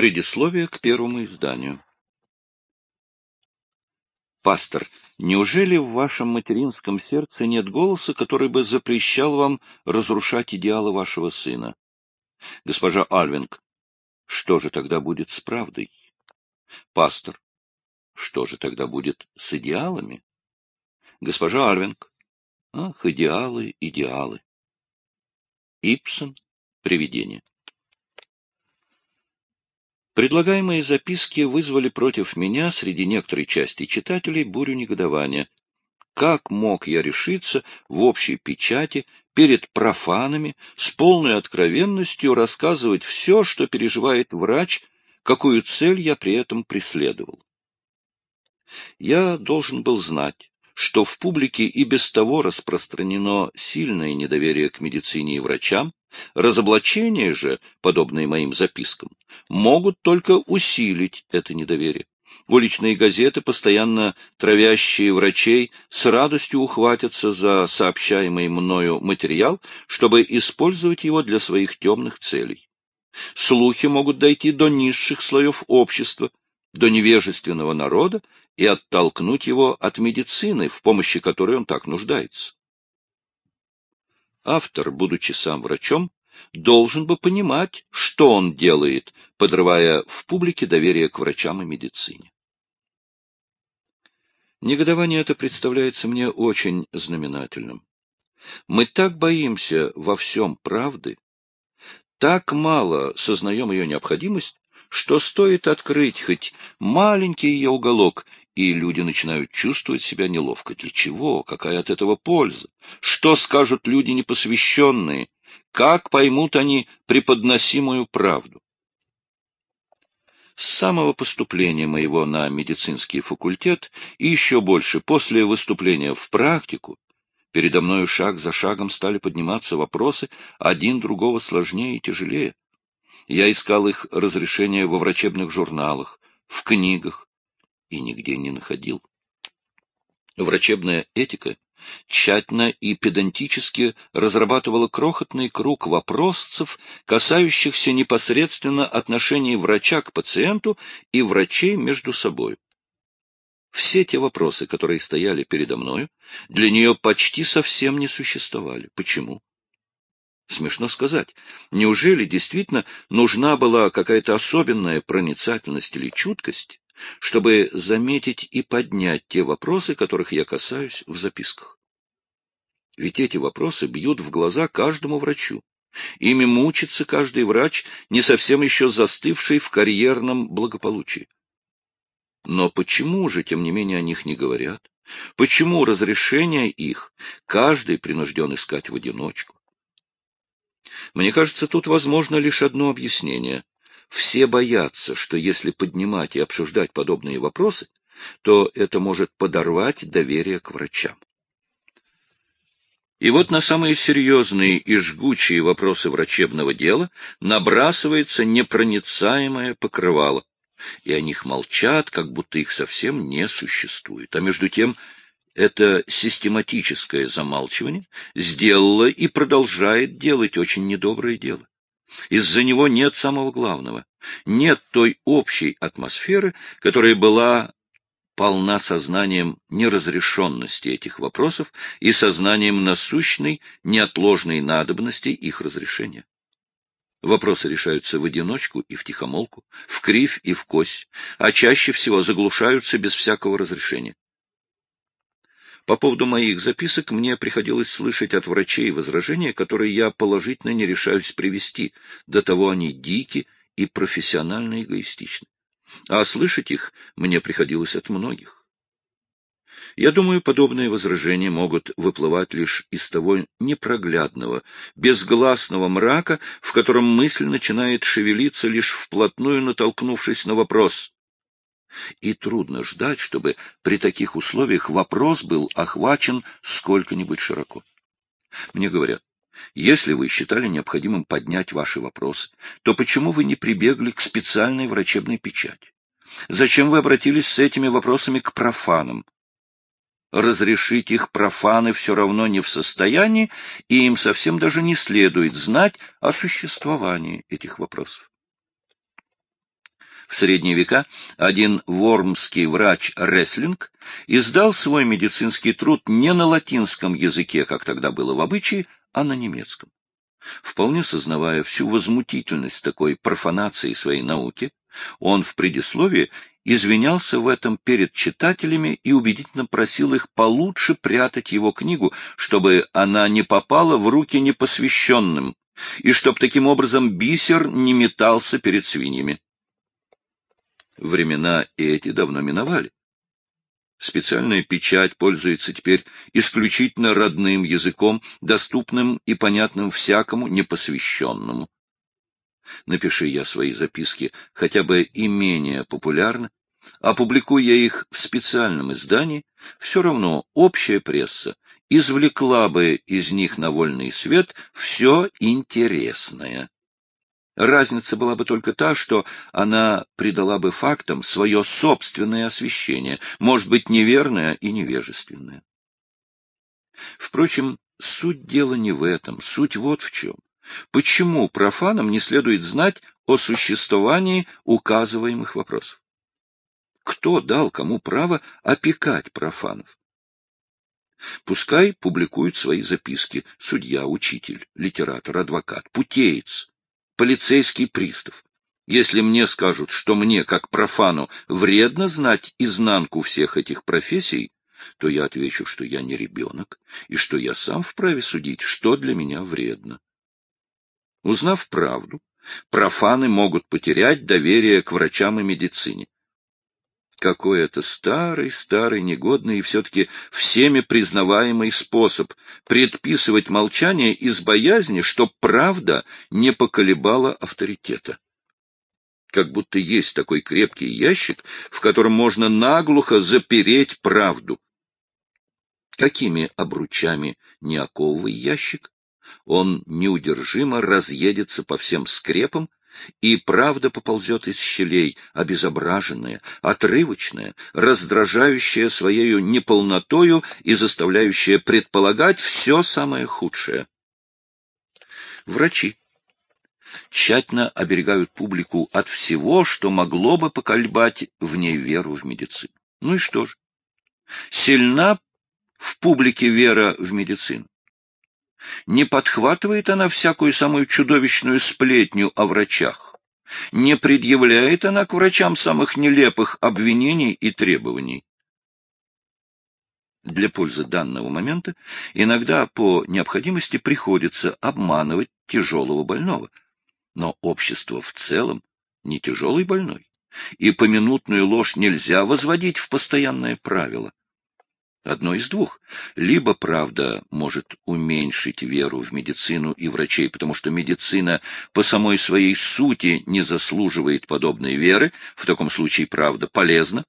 Предисловие к первому изданию. Пастор, неужели в вашем материнском сердце нет голоса, который бы запрещал вам разрушать идеалы вашего сына? Госпожа Альвинг, что же тогда будет с правдой? Пастор, что же тогда будет с идеалами? Госпожа Альвинг, ах, идеалы, идеалы. Ипсон, привидение. Предлагаемые записки вызвали против меня среди некоторой части читателей бурю негодования. Как мог я решиться в общей печати перед профанами с полной откровенностью рассказывать все, что переживает врач, какую цель я при этом преследовал? Я должен был знать, что в публике и без того распространено сильное недоверие к медицине и врачам, разоблачения же, подобные моим запискам, могут только усилить это недоверие. Уличные газеты, постоянно травящие врачей, с радостью ухватятся за сообщаемый мною материал, чтобы использовать его для своих темных целей. Слухи могут дойти до низших слоев общества, до невежественного народа и оттолкнуть его от медицины, в помощи которой он так нуждается. Автор, будучи сам врачом, должен бы понимать, что он делает, подрывая в публике доверие к врачам и медицине. Негодование это представляется мне очень знаменательным. Мы так боимся во всем правды, так мало сознаем ее необходимость, что стоит открыть хоть маленький ее уголок, и люди начинают чувствовать себя неловко. Для чего? Какая от этого польза? Что скажут люди непосвященные? Как поймут они преподносимую правду? С самого поступления моего на медицинский факультет и еще больше после выступления в практику передо мною шаг за шагом стали подниматься вопросы, один другого сложнее и тяжелее. Я искал их разрешения во врачебных журналах, в книгах, и нигде не находил. Врачебная этика тщательно и педантически разрабатывала крохотный круг вопросцев, касающихся непосредственно отношений врача к пациенту и врачей между собой. Все те вопросы, которые стояли передо мною, для нее почти совсем не существовали. Почему? Смешно сказать. Неужели действительно нужна была какая-то особенная проницательность или чуткость, чтобы заметить и поднять те вопросы, которых я касаюсь в записках? Ведь эти вопросы бьют в глаза каждому врачу. Ими мучится каждый врач, не совсем еще застывший в карьерном благополучии. Но почему же, тем не менее, о них не говорят? Почему разрешение их каждый принужден искать в одиночку? Мне кажется, тут возможно лишь одно объяснение. Все боятся, что если поднимать и обсуждать подобные вопросы, то это может подорвать доверие к врачам. И вот на самые серьезные и жгучие вопросы врачебного дела набрасывается непроницаемое покрывало, и о них молчат, как будто их совсем не существует. А между тем это систематическое замалчивание сделало и продолжает делать очень недоброе дело. Из-за него нет самого главного, нет той общей атмосферы, которая была полна сознанием неразрешенности этих вопросов и сознанием насущной, неотложной надобности их разрешения. Вопросы решаются в одиночку и в тихомолку, в кривь и в кось, а чаще всего заглушаются без всякого разрешения. По поводу моих записок мне приходилось слышать от врачей возражения, которые я положительно не решаюсь привести, до того они дики и профессионально эгоистичны. А слышать их мне приходилось от многих. Я думаю, подобные возражения могут выплывать лишь из того непроглядного, безгласного мрака, в котором мысль начинает шевелиться, лишь вплотную натолкнувшись на вопрос. И трудно ждать, чтобы при таких условиях вопрос был охвачен сколько-нибудь широко. Мне говорят, если вы считали необходимым поднять ваши вопросы, то почему вы не прибегли к специальной врачебной печати? Зачем вы обратились с этими вопросами к профанам? Разрешить их профаны все равно не в состоянии, и им совсем даже не следует знать о существовании этих вопросов. В средние века один вормский врач Реслинг издал свой медицинский труд не на латинском языке, как тогда было в обычае, а на немецком. Вполне сознавая всю возмутительность такой профанации своей науки, он в предисловии извинялся в этом перед читателями и убедительно просил их получше прятать его книгу, чтобы она не попала в руки непосвященным, и чтоб таким образом бисер не метался перед свиньями. Времена эти давно миновали. Специальная печать пользуется теперь исключительно родным языком, доступным и понятным всякому непосвященному. Напиши я свои записки хотя бы и менее популярно, опубликуя я их в специальном издании, все равно общая пресса извлекла бы из них на вольный свет все интересное. Разница была бы только та, что она придала бы фактам свое собственное освещение, может быть, неверное и невежественное. Впрочем, суть дела не в этом, суть вот в чем. Почему профанам не следует знать о существовании указываемых вопросов? Кто дал кому право опекать профанов? Пускай публикуют свои записки судья, учитель, литератор, адвокат, путеец, полицейский пристав. Если мне скажут, что мне, как профану, вредно знать изнанку всех этих профессий, то я отвечу, что я не ребенок, и что я сам вправе судить, что для меня вредно. Узнав правду, профаны могут потерять доверие к врачам и медицине. Какой это старый, старый, негодный и все-таки всеми признаваемый способ предписывать молчание из боязни, что правда не поколебала авторитета. Как будто есть такой крепкий ящик, в котором можно наглухо запереть правду. Какими обручами не оковывай ящик, он неудержимо разъедется по всем скрепам и правда поползет из щелей, обезображенная, отрывочная, раздражающая своею неполнотою и заставляющая предполагать все самое худшее. Врачи тщательно оберегают публику от всего, что могло бы поколебать в ней веру в медицину. Ну и что же? Сильна в публике вера в медицину. Не подхватывает она всякую самую чудовищную сплетню о врачах. Не предъявляет она к врачам самых нелепых обвинений и требований. Для пользы данного момента иногда по необходимости приходится обманывать тяжелого больного. Но общество в целом не тяжелый больной, и поминутную ложь нельзя возводить в постоянное правило. Одно из двух. Либо правда может уменьшить веру в медицину и врачей, потому что медицина по самой своей сути не заслуживает подобной веры, в таком случае правда полезна,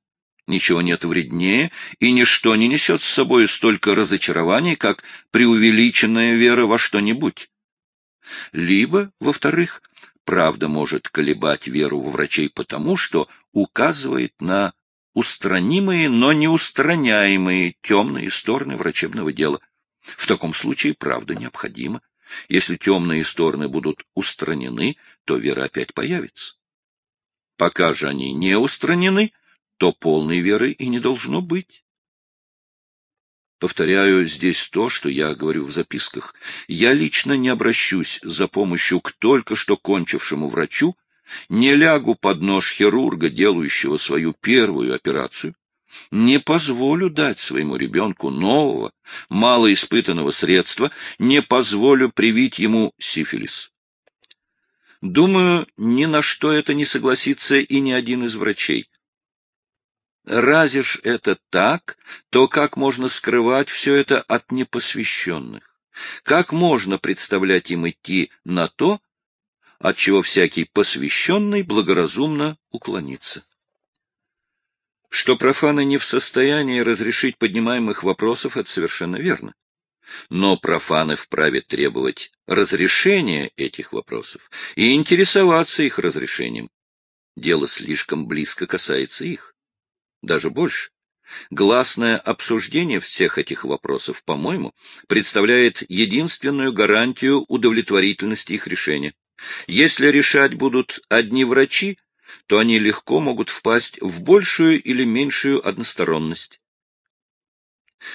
ничего нет вреднее, и ничто не несет с собой столько разочарований, как преувеличенная вера во что-нибудь. Либо, во-вторых, правда может колебать веру во врачей потому, что указывает на устранимые, но не устраняемые темные стороны врачебного дела. В таком случае правда необходима. Если темные стороны будут устранены, то вера опять появится. Пока же они не устранены, то полной веры и не должно быть. Повторяю здесь то, что я говорю в записках. Я лично не обращусь за помощью к только что кончившему врачу, не лягу под нож хирурга, делающего свою первую операцию, не позволю дать своему ребенку нового, малоиспытанного средства, не позволю привить ему сифилис. Думаю, ни на что это не согласится и ни один из врачей. Разве ж это так, то как можно скрывать все это от непосвященных? Как можно представлять им идти на то, от чего всякий посвященный благоразумно уклонится. Что профаны не в состоянии разрешить поднимаемых вопросов, это совершенно верно. Но профаны вправе требовать разрешения этих вопросов и интересоваться их разрешением. Дело слишком близко касается их. Даже больше. Гласное обсуждение всех этих вопросов, по-моему, представляет единственную гарантию удовлетворительности их решения. Если решать будут одни врачи, то они легко могут впасть в большую или меньшую односторонность.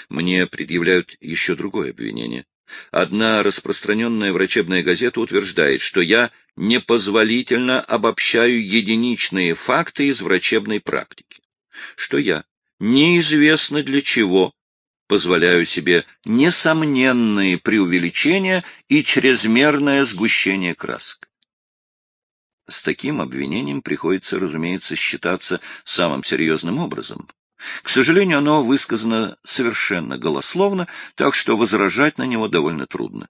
Мне предъявляют еще другое обвинение. Одна распространенная врачебная газета утверждает, что я непозволительно обобщаю единичные факты из врачебной практики, что я неизвестно для чего позволяю себе несомненные преувеличения и чрезмерное сгущение красок. С таким обвинением приходится, разумеется, считаться самым серьезным образом. К сожалению, оно высказано совершенно голословно, так что возражать на него довольно трудно.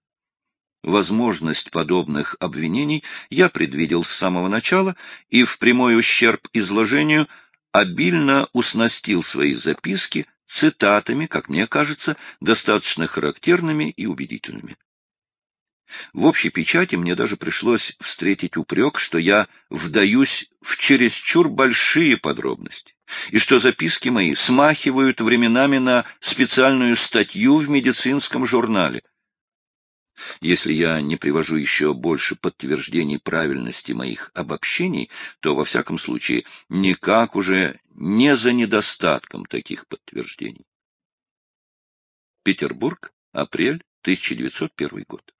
Возможность подобных обвинений я предвидел с самого начала и в прямой ущерб изложению обильно уснастил свои записки цитатами, как мне кажется, достаточно характерными и убедительными. В общей печати мне даже пришлось встретить упрек, что я вдаюсь в чересчур большие подробности, и что записки мои смахивают временами на специальную статью в медицинском журнале. Если я не привожу еще больше подтверждений правильности моих обобщений, то, во всяком случае, никак уже не за недостатком таких подтверждений. Петербург, апрель 1901 год.